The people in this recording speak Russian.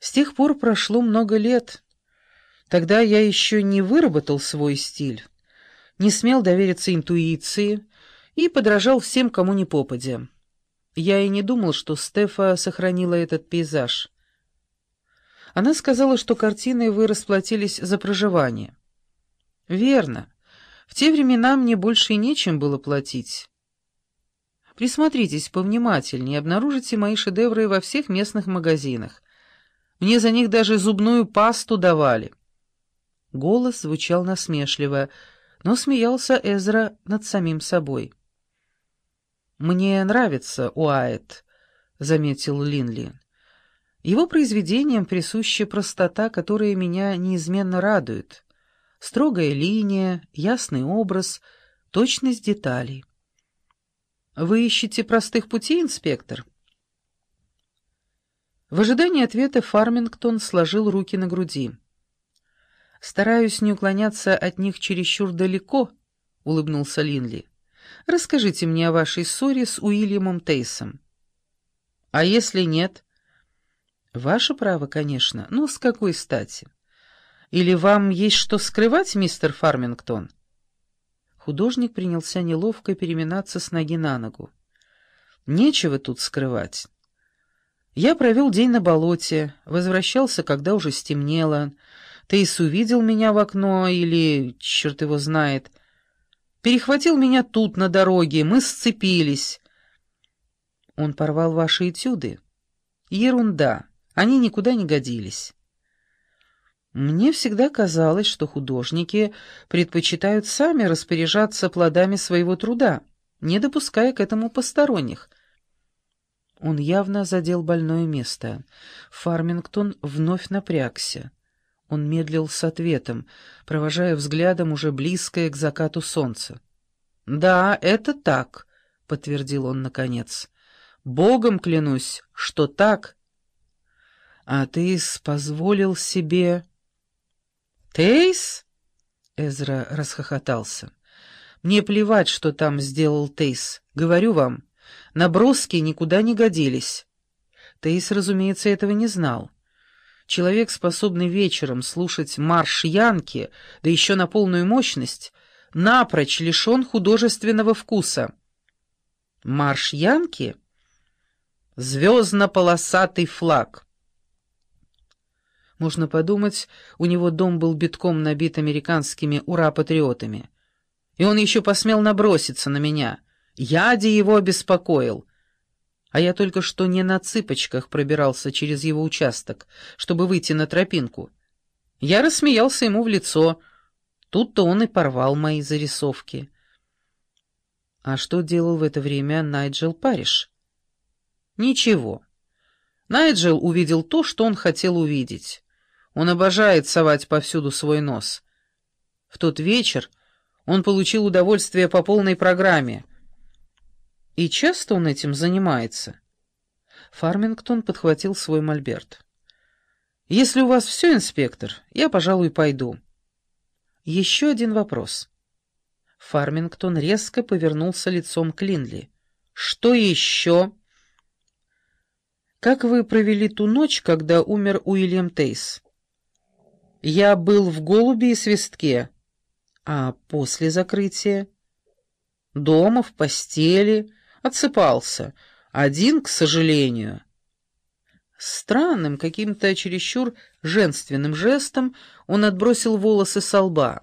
С тех пор прошло много лет. Тогда я еще не выработал свой стиль, не смел довериться интуиции и подражал всем, кому не попадя. Я и не думал, что Стефа сохранила этот пейзаж. Она сказала, что картиной вы расплатились за проживание. Верно. В те времена мне больше и нечем было платить. Присмотритесь повнимательнее, обнаружите мои шедевры во всех местных магазинах. Мне за них даже зубную пасту давали. Голос звучал насмешливо, но смеялся Эзра над самим собой. «Мне нравится Уайт», — заметил Линли. «Его произведениям присуща простота, которая меня неизменно радует. Строгая линия, ясный образ, точность деталей». «Вы ищете простых путей, инспектор?» В ожидании ответа Фармингтон сложил руки на груди. «Стараюсь не уклоняться от них чересчур далеко», — улыбнулся Линли. Расскажите мне о вашей ссоре с Уильямом Тейсом». «А если нет?» «Ваше право, конечно, но с какой стати? Или вам есть что скрывать, мистер Фармингтон?» Художник принялся неловко переминаться с ноги на ногу. «Нечего тут скрывать. Я провел день на болоте, возвращался, когда уже стемнело. Тейс увидел меня в окно или, черт его знает, Перехватил меня тут, на дороге, мы сцепились. Он порвал ваши этюды. Ерунда, они никуда не годились. Мне всегда казалось, что художники предпочитают сами распоряжаться плодами своего труда, не допуская к этому посторонних. Он явно задел больное место. Фармингтон вновь напрягся. Он медлил с ответом, провожая взглядом уже близкое к закату солнце. «Да, это так», — подтвердил он наконец. «Богом клянусь, что так». «А ты позволил себе...» «Тейс?» — Эзра расхохотался. «Мне плевать, что там сделал Тейс. Говорю вам, наброски никуда не годились». Тейс, разумеется, этого не знал. Человек, способный вечером слушать марш Янки, да еще на полную мощность, напрочь лишен художественного вкуса. Марш Янки — звездно-полосатый флаг. Можно подумать, у него дом был битком набит американскими ура-патриотами. И он еще посмел наброситься на меня. Яди его обеспокоил а я только что не на цыпочках пробирался через его участок, чтобы выйти на тропинку. Я рассмеялся ему в лицо. Тут-то он и порвал мои зарисовки. А что делал в это время Найджел Париш? Ничего. Найджел увидел то, что он хотел увидеть. Он обожает совать повсюду свой нос. В тот вечер он получил удовольствие по полной программе — и часто он этим занимается?» Фармингтон подхватил свой мольберт. «Если у вас все, инспектор, я, пожалуй, пойду». «Еще один вопрос». Фармингтон резко повернулся лицом к Линли. «Что еще?» «Как вы провели ту ночь, когда умер Уильям Тейс?» «Я был в «Голубе» и «Свистке». «А после закрытия?» «Дома, в постели». Отсыпался. Один, к сожалению. Странным, каким-то чересчур женственным жестом он отбросил волосы со лба.